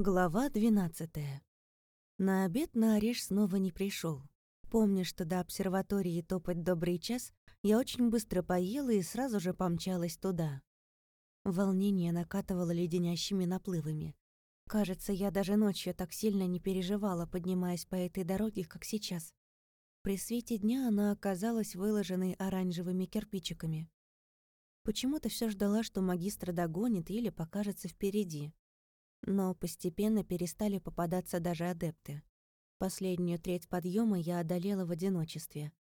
Глава 12. На обед на Ореш снова не пришел. Помня, что до обсерватории топать добрый час, я очень быстро поела и сразу же помчалась туда. Волнение накатывало леденящими наплывами. Кажется, я даже ночью так сильно не переживала, поднимаясь по этой дороге, как сейчас. При свете дня она оказалась выложенной оранжевыми кирпичиками. Почему-то все ждала, что магистр догонит или покажется впереди. Но постепенно перестали попадаться даже адепты. Последнюю треть подъема я одолела в одиночестве.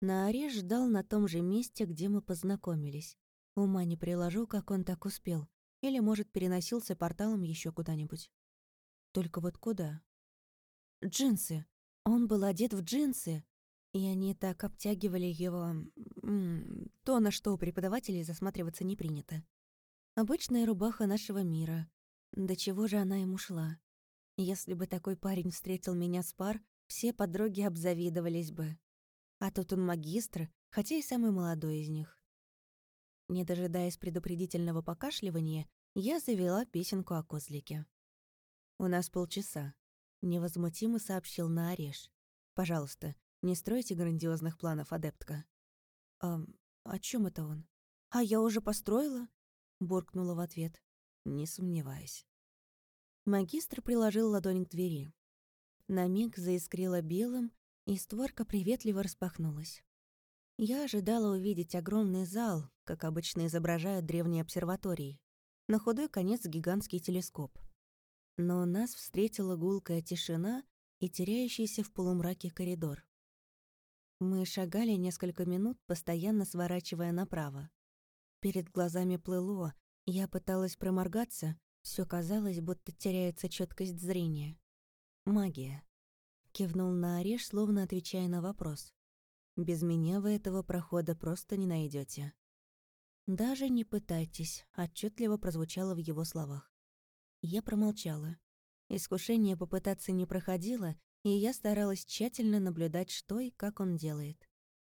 На Ореш ждал на том же месте, где мы познакомились. Ума не приложу, как он так успел. Или, может, переносился порталом еще куда-нибудь. Только вот куда? Джинсы. Он был одет в джинсы. И они так обтягивали его... то, на что у преподавателей засматриваться не принято. Обычная рубаха нашего мира. До чего же она ему шла? Если бы такой парень встретил меня с пар, все подруги обзавидовались бы. А тут он магистр, хотя и самый молодой из них. Не дожидаясь предупредительного покашливания, я завела песенку о козлике. «У нас полчаса», — невозмутимо сообщил на Ореш. «Пожалуйста, не стройте грандиозных планов, адептка». «А о чем это он?» «А я уже построила?» — буркнула в ответ. «Не сомневаюсь». Магистр приложил ладонь к двери. На миг заискрила белым, и створка приветливо распахнулась. Я ожидала увидеть огромный зал, как обычно изображают древние обсерватории на худой конец гигантский телескоп. Но нас встретила гулкая тишина и теряющийся в полумраке коридор. Мы шагали несколько минут, постоянно сворачивая направо. Перед глазами плыло, я пыталась проморгаться, все казалось, будто теряется четкость зрения. Магия. Кивнул на ореш, словно отвечая на вопрос. Без меня вы этого прохода просто не найдете. «Даже не пытайтесь», — отчетливо прозвучало в его словах. Я промолчала. Искушение попытаться не проходило, и я старалась тщательно наблюдать, что и как он делает.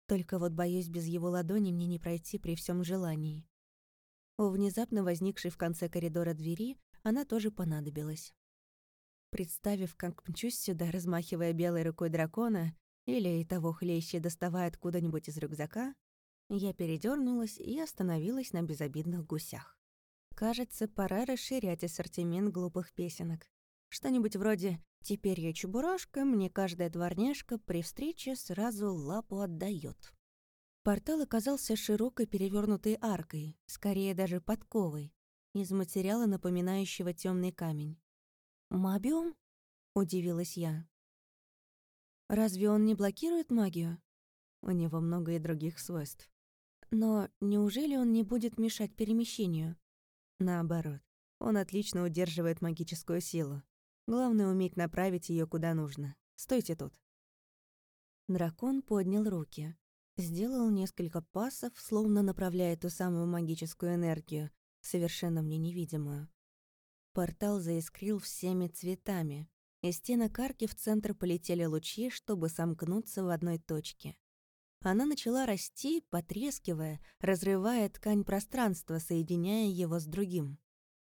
Только вот, боюсь, без его ладони мне не пройти при всем желании. Внезапно возникшей в конце коридора двери она тоже понадобилась. Представив, как мчусь сюда, размахивая белой рукой дракона, или и того хлеще доставая откуда-нибудь из рюкзака, я передернулась и остановилась на безобидных гусях. Кажется, пора расширять ассортимент глупых песенок. Что-нибудь вроде «Теперь я чебурашка, мне каждая дворняжка при встрече сразу лапу отдает. Портал оказался широкой перевернутой аркой, скорее даже подковой, из материала, напоминающего темный камень. «Мабиум?» — удивилась я. «Разве он не блокирует магию?» У него много и других свойств. Но неужели он не будет мешать перемещению? Наоборот, он отлично удерживает магическую силу. Главное уметь направить ее куда нужно. Стойте тут. Дракон поднял руки. Сделал несколько пасов, словно направляя ту самую магическую энергию, совершенно мне невидимую. Портал заискрил всеми цветами. Из стенок арки в центр полетели лучи, чтобы сомкнуться в одной точке. Она начала расти, потрескивая, разрывая ткань пространства, соединяя его с другим.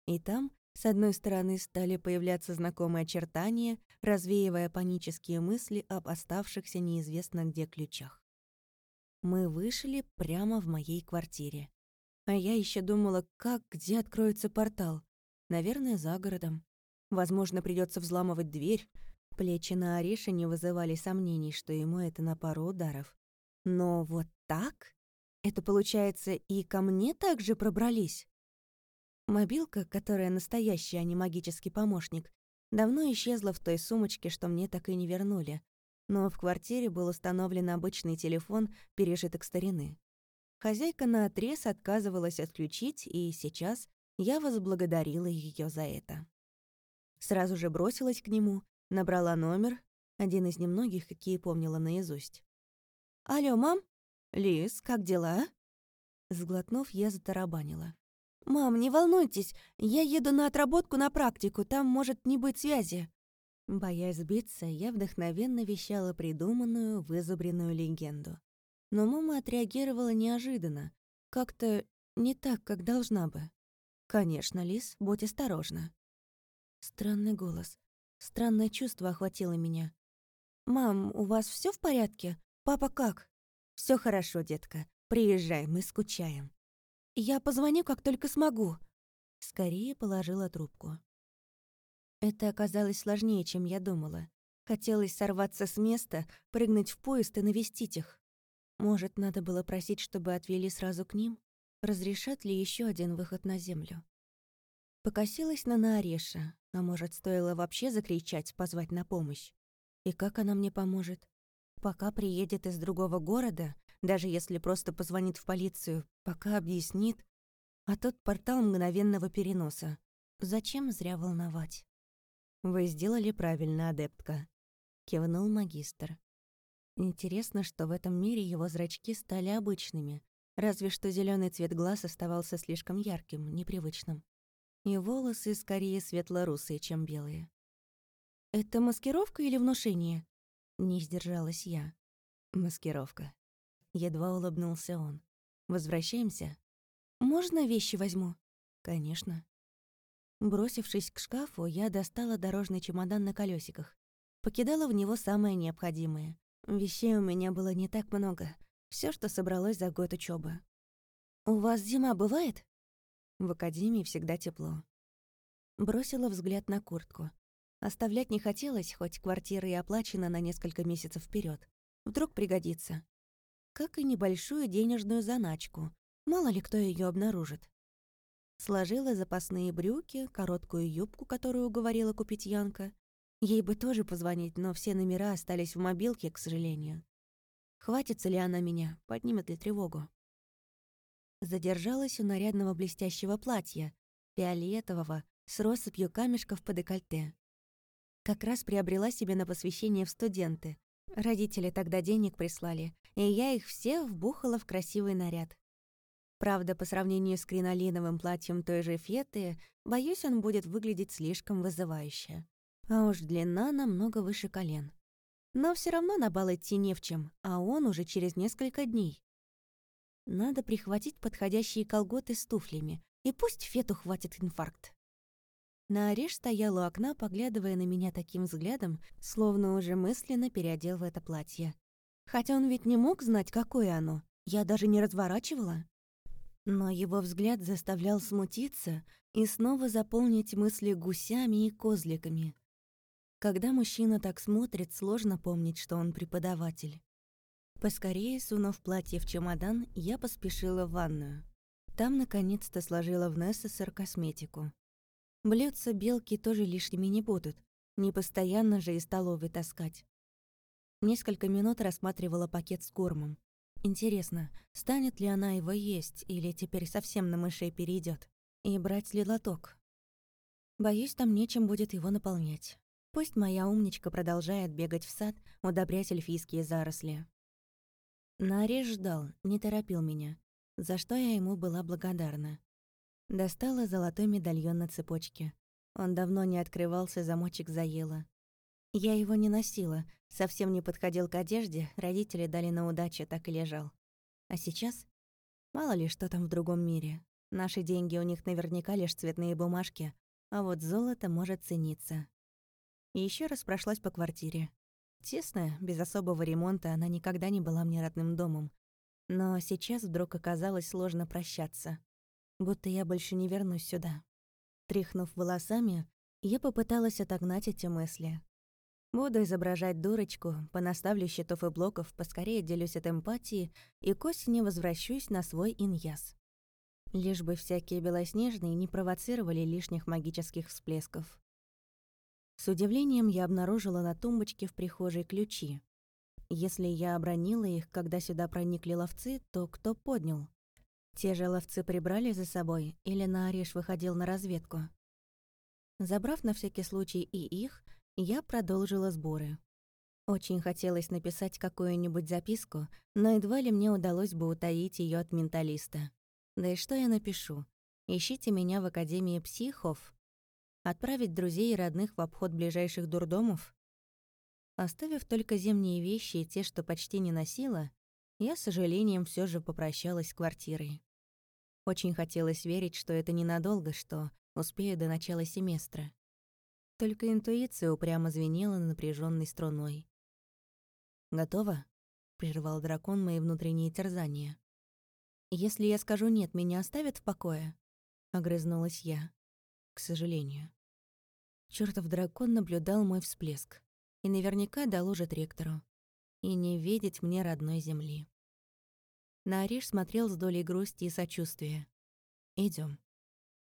И там, с одной стороны, стали появляться знакомые очертания, развеивая панические мысли об оставшихся неизвестно где ключах. Мы вышли прямо в моей квартире. А я еще думала, как, где откроется портал. Наверное, за городом. Возможно, придется взламывать дверь. Плечи на Ореше не вызывали сомнений, что ему это на пару ударов. Но вот так? Это, получается, и ко мне также пробрались? Мобилка, которая настоящий, а не магический помощник, давно исчезла в той сумочке, что мне так и не вернули. Но в квартире был установлен обычный телефон пережиток старины. Хозяйка наотрез отказывалась отключить, и сейчас я возблагодарила ее за это. Сразу же бросилась к нему, набрала номер, один из немногих, какие помнила наизусть. «Алло, мам?» «Лис, как дела?» Сглотнув, я затарабанила. «Мам, не волнуйтесь, я еду на отработку на практику, там может не быть связи». Боясь сбиться, я вдохновенно вещала придуманную, вызубренную легенду. Но мама отреагировала неожиданно, как-то не так, как должна бы. «Конечно, Лис, будь осторожна». Странный голос. Странное чувство охватило меня. «Мам, у вас все в порядке? Папа как?» Все хорошо, детка. Приезжай, мы скучаем». «Я позвоню, как только смогу». Скорее положила трубку. Это оказалось сложнее, чем я думала. Хотелось сорваться с места, прыгнуть в поезд и навестить их. Может, надо было просить, чтобы отвели сразу к ним? Разрешат ли еще один выход на землю? Покосилась на Наореша, а может, стоило вообще закричать, позвать на помощь? И как она мне поможет? Пока приедет из другого города, даже если просто позвонит в полицию, пока объяснит. А тот портал мгновенного переноса. Зачем зря волновать? «Вы сделали правильно, адептка», — кивнул магистр. Интересно, что в этом мире его зрачки стали обычными, разве что зеленый цвет глаз оставался слишком ярким, непривычным. И волосы скорее светло-русые, чем белые. «Это маскировка или внушение?» Не сдержалась я. Маскировка. Едва улыбнулся он. Возвращаемся? Можно вещи возьму? Конечно. Бросившись к шкафу, я достала дорожный чемодан на колесиках. Покидала в него самое необходимое. Вещей у меня было не так много. Все, что собралось за год учебы. «У вас зима бывает?» В академии всегда тепло. Бросила взгляд на куртку. Оставлять не хотелось, хоть квартира и оплачена на несколько месяцев вперед. Вдруг пригодится. Как и небольшую денежную заначку. Мало ли кто ее обнаружит. Сложила запасные брюки, короткую юбку, которую уговорила купить Янка. Ей бы тоже позвонить, но все номера остались в мобилке, к сожалению. Хватится ли она меня, поднимет ли тревогу? Задержалась у нарядного блестящего платья, фиолетового, с россыпью камешков по декольте. Как раз приобрела себе на посвящение в студенты. Родители тогда денег прислали, и я их все вбухала в красивый наряд. Правда, по сравнению с кринолиновым платьем той же Феты, боюсь, он будет выглядеть слишком вызывающе. А уж длина намного выше колен. Но все равно на бал идти не в чем, а он уже через несколько дней. Надо прихватить подходящие колготы с туфлями, и пусть Фету хватит инфаркт. Наореш стоял у окна, поглядывая на меня таким взглядом, словно уже мысленно переодел в это платье. Хотя он ведь не мог знать, какое оно. Я даже не разворачивала. Но его взгляд заставлял смутиться и снова заполнить мысли гусями и козликами. Когда мужчина так смотрит, сложно помнить, что он преподаватель. Поскорее, сунув платье в чемодан, я поспешила в ванную. Там, наконец-то, сложила в Нессесер косметику. Блюдца белки тоже лишними не будут. Не постоянно же из столовой таскать. Несколько минут рассматривала пакет с кормом. Интересно, станет ли она его есть или теперь совсем на мышей перейдет? И брать ли лоток? Боюсь, там нечем будет его наполнять. Пусть моя умничка продолжает бегать в сад, удобрять эльфийские заросли. Нарежь ждал, не торопил меня, за что я ему была благодарна. Достала золотой медальон на цепочке. Он давно не открывался, замочек заела. Я его не носила, совсем не подходил к одежде, родители дали на удачу, так и лежал. А сейчас? Мало ли, что там в другом мире. Наши деньги у них наверняка лишь цветные бумажки, а вот золото может цениться. Еще раз прошлась по квартире. Тесная, без особого ремонта, она никогда не была мне родным домом. Но сейчас вдруг оказалось сложно прощаться будто я больше не вернусь сюда. Тряхнув волосами, я попыталась отогнать эти мысли. Буду изображать дурочку, понаставлю щитов и блоков, поскорее делюсь от эмпатии и к осени возвращусь на свой иньяс. Лишь бы всякие белоснежные не провоцировали лишних магических всплесков. С удивлением я обнаружила на тумбочке в прихожей ключи. Если я обронила их, когда сюда проникли ловцы, то кто поднял? Те же ловцы прибрали за собой или на Ореш выходил на разведку? Забрав на всякий случай и их, я продолжила сборы. Очень хотелось написать какую-нибудь записку, но едва ли мне удалось бы утаить ее от менталиста. Да и что я напишу? Ищите меня в Академии психов? Отправить друзей и родных в обход ближайших дурдомов? Оставив только зимние вещи и те, что почти не носила, я с сожалением все же попрощалась с квартирой. Очень хотелось верить, что это ненадолго, что успею до начала семестра. Только интуиция упрямо звенела напряженной струной. «Готово?» — прервал дракон мои внутренние терзания. «Если я скажу «нет», меня оставят в покое?» — огрызнулась я. К сожалению. Чёртов дракон наблюдал мой всплеск и наверняка доложит ректору. И не видеть мне родной земли. На Ариш смотрел с долей грусти и сочувствия. Идем,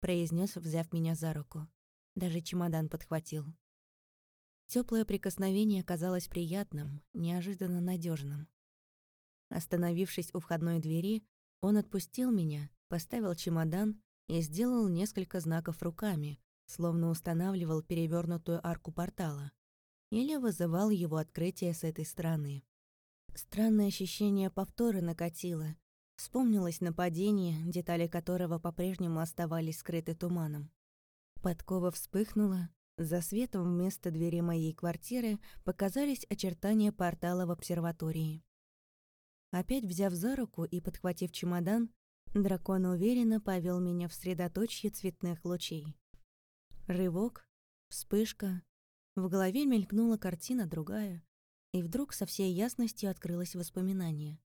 произнес, взяв меня за руку. Даже чемодан подхватил. Теплое прикосновение казалось приятным, неожиданно надежным. Остановившись у входной двери, он отпустил меня, поставил чемодан и сделал несколько знаков руками, словно устанавливал перевернутую арку портала. Или вызывал его открытие с этой стороны. Странное ощущение повтора накатило. Вспомнилось нападение, детали которого по-прежнему оставались скрыты туманом. Подкова вспыхнула, за светом вместо двери моей квартиры показались очертания портала в обсерватории. Опять взяв за руку и подхватив чемодан, дракон уверенно повел меня в средоточье цветных лучей. Рывок, вспышка, в голове мелькнула картина другая, и вдруг со всей ясностью открылось воспоминание.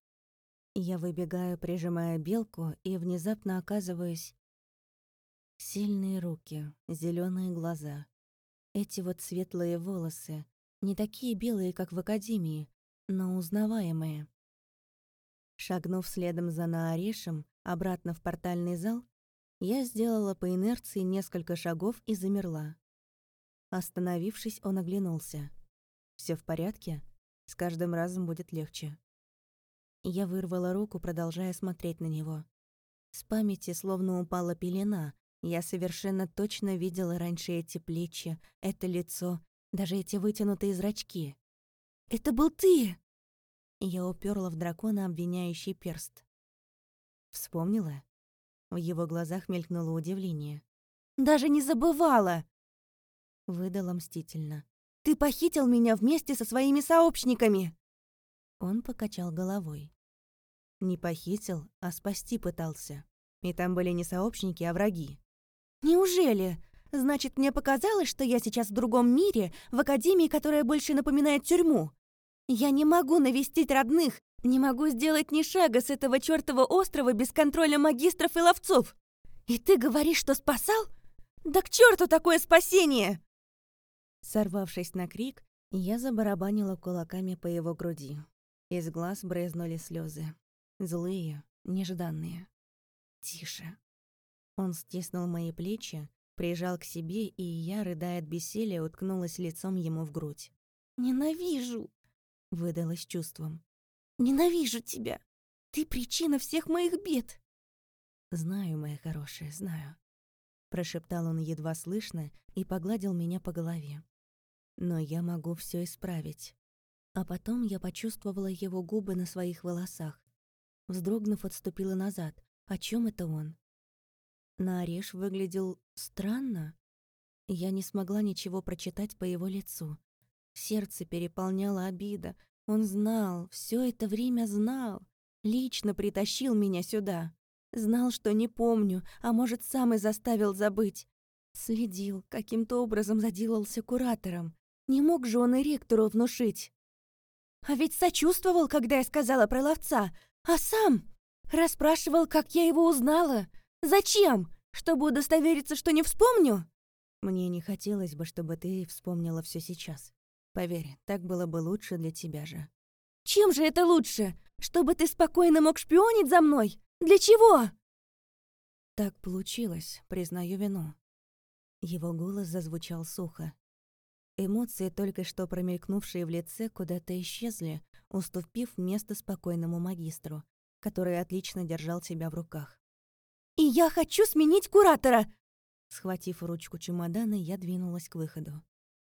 Я выбегаю, прижимая белку, и внезапно оказываюсь... Сильные руки, зеленые глаза. Эти вот светлые волосы, не такие белые, как в академии, но узнаваемые. Шагнув следом за Наарешем обратно в портальный зал, я сделала по инерции несколько шагов и замерла. Остановившись, он оглянулся. Все в порядке?» С каждым разом будет легче. Я вырвала руку, продолжая смотреть на него. С памяти словно упала пелена. Я совершенно точно видела раньше эти плечи, это лицо, даже эти вытянутые зрачки. «Это был ты!» Я уперла в дракона обвиняющий перст. Вспомнила? В его глазах мелькнуло удивление. «Даже не забывала!» Выдала мстительно. Ты похитил меня вместе со своими сообщниками!» Он покачал головой. Не похитил, а спасти пытался. И там были не сообщники, а враги. «Неужели? Значит, мне показалось, что я сейчас в другом мире, в академии, которая больше напоминает тюрьму. Я не могу навестить родных, не могу сделать ни шага с этого чёртова острова без контроля магистров и ловцов. И ты говоришь, что спасал? Да к черту такое спасение!» Сорвавшись на крик, я забарабанила кулаками по его груди. Из глаз брызнули слезы, Злые, нежданные. «Тише». Он стиснул мои плечи, прижал к себе, и я, рыдая от бессилия, уткнулась лицом ему в грудь. «Ненавижу!» — выдалась чувством. «Ненавижу тебя! Ты причина всех моих бед!» «Знаю, моя хорошая, знаю», — прошептал он едва слышно и погладил меня по голове но я могу все исправить. А потом я почувствовала его губы на своих волосах. Вздрогнув, отступила назад. О чем это он? Нареш выглядел странно. Я не смогла ничего прочитать по его лицу. Сердце переполняло обида. Он знал, все это время знал. Лично притащил меня сюда. Знал, что не помню, а может, сам и заставил забыть. Следил, каким-то образом заделался куратором. Не мог же он и ректору внушить. А ведь сочувствовал, когда я сказала про ловца. А сам расспрашивал, как я его узнала. Зачем? Чтобы удостовериться, что не вспомню? Мне не хотелось бы, чтобы ты вспомнила все сейчас. Поверь, так было бы лучше для тебя же. Чем же это лучше? Чтобы ты спокойно мог шпионить за мной? Для чего? Так получилось, признаю вину. Его голос зазвучал сухо. Эмоции, только что промелькнувшие в лице, куда-то исчезли, уступив место спокойному магистру, который отлично держал себя в руках. «И я хочу сменить куратора!» Схватив ручку чемодана, я двинулась к выходу.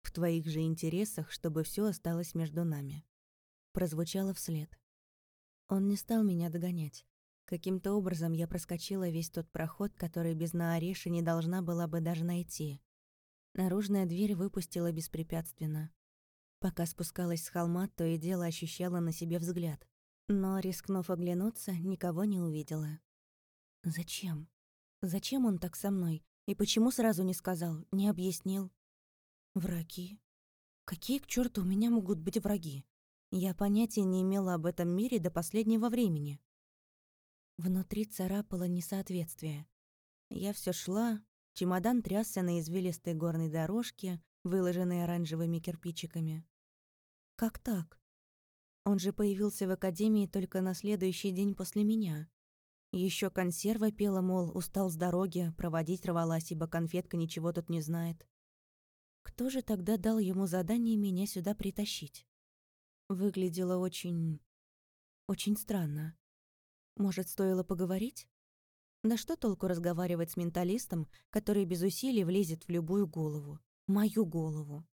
«В твоих же интересах, чтобы все осталось между нами». Прозвучало вслед. Он не стал меня догонять. Каким-то образом я проскочила весь тот проход, который без Наареши не должна была бы даже найти. Наружная дверь выпустила беспрепятственно. Пока спускалась с холма, то и дело ощущала на себе взгляд. Но, рискнув оглянуться, никого не увидела. Зачем? Зачем он так со мной? И почему сразу не сказал, не объяснил? Враги? Какие к черту у меня могут быть враги? Я понятия не имела об этом мире до последнего времени. Внутри царапало несоответствие. Я все шла, чемодан трясся на извилистой горной дорожке, выложенной оранжевыми кирпичиками. Как так? Он же появился в академии только на следующий день после меня. Еще консерва пела, мол, устал с дороги, проводить рвалась, ибо конфетка ничего тут не знает. Кто же тогда дал ему задание меня сюда притащить? Выглядело очень... очень странно. Может, стоило поговорить? Да что толку разговаривать с менталистом, который без усилий влезет в любую голову? Мою голову.